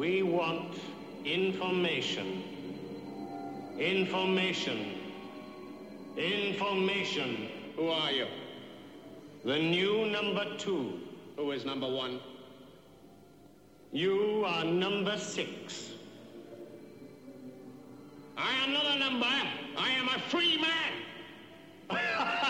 We want information. Information. Information. Who are you? The new number two. Who is number one? You are number six. I am not a number. I am a free man.